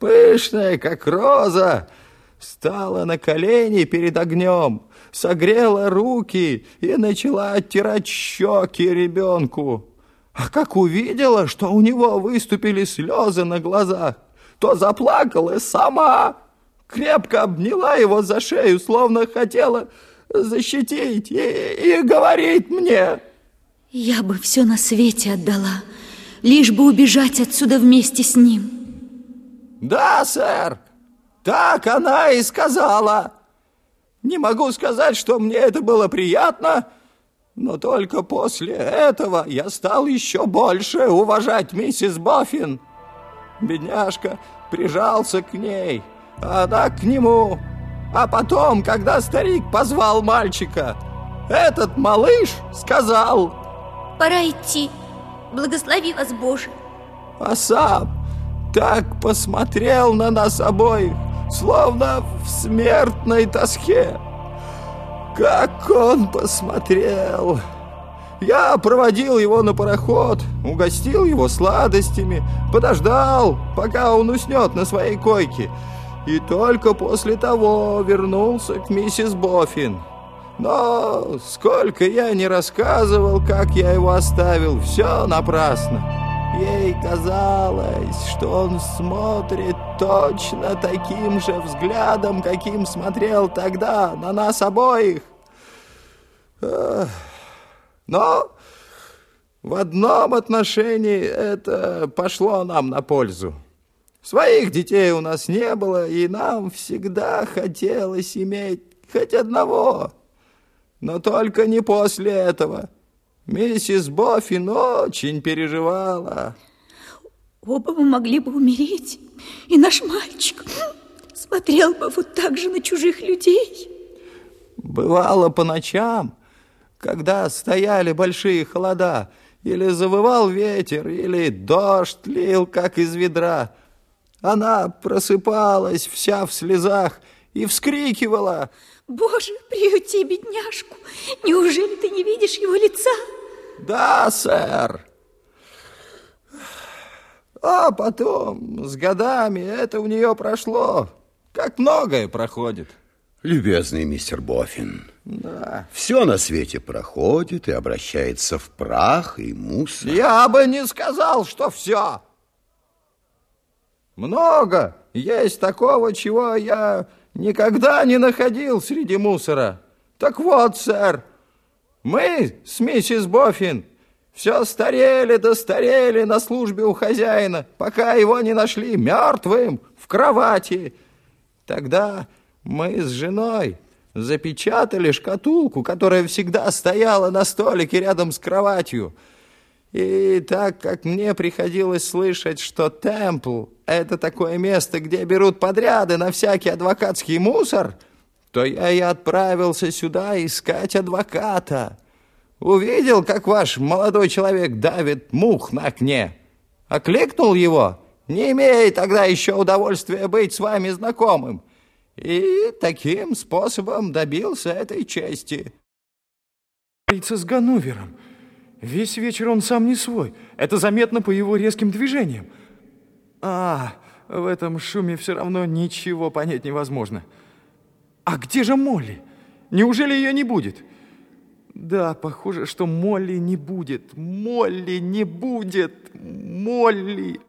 пышная, как роза, стала на колени перед огнем, согрела руки и начала оттирать щеки ребенку. А как увидела, что у него выступили слезы на глазах, то заплакала сама, крепко обняла его за шею, словно хотела защитить и, и говорит мне... Я бы все на свете отдала, лишь бы убежать отсюда вместе с ним. Да, сэр, так она и сказала. Не могу сказать, что мне это было приятно, но только после этого я стал еще больше уважать миссис Боффин. Бедняжка прижался к ней, а она к нему. А потом, когда старик позвал мальчика, этот малыш сказал... Пора идти. Благослови вас, Боже. А сам так посмотрел на нас обоих, словно в смертной тоске. Как он посмотрел! Я проводил его на пароход, угостил его сладостями, подождал, пока он уснет на своей койке, и только после того вернулся к миссис Боффин. Но сколько я не рассказывал, как я его оставил, все напрасно. Ей казалось, что он смотрит точно таким же взглядом, каким смотрел тогда на нас обоих. Но в одном отношении это пошло нам на пользу. Своих детей у нас не было, и нам всегда хотелось иметь хоть одного. Но только не после этого. Миссис Боффин очень переживала. Оба мы могли бы умереть, и наш мальчик смотрел бы вот так же на чужих людей. Бывало по ночам, когда стояли большие холода, или завывал ветер, или дождь лил, как из ведра. Она просыпалась вся в слезах и вскрикивала. Боже, приюти бедняжку! Неужели ты не видишь его лица? Да, сэр. А потом, с годами, это у нее прошло, как многое проходит. Любезный мистер Боффин, да. все на свете проходит и обращается в прах и мусор. Я бы не сказал, что все. Много есть такого, чего я никогда не находил среди мусора. Так вот, сэр, мы с миссис Боффин все старели да старели на службе у хозяина, пока его не нашли мертвым в кровати. Тогда мы с женой запечатали шкатулку, которая всегда стояла на столике рядом с кроватью. И так как мне приходилось слышать, что Темпл — это такое место, где берут подряды на всякий адвокатский мусор — то я и отправился сюда искать адвоката. Увидел, как ваш молодой человек давит мух на окне. Окликнул его, не имея тогда еще удовольствия быть с вами знакомым. И таким способом добился этой чести. с Ганувером. Весь вечер он сам не свой. Это заметно по его резким движениям. А, в этом шуме все равно ничего понять невозможно. А где же Молли? Неужели ее не будет? Да, похоже, что Молли не будет. Молли не будет. Молли...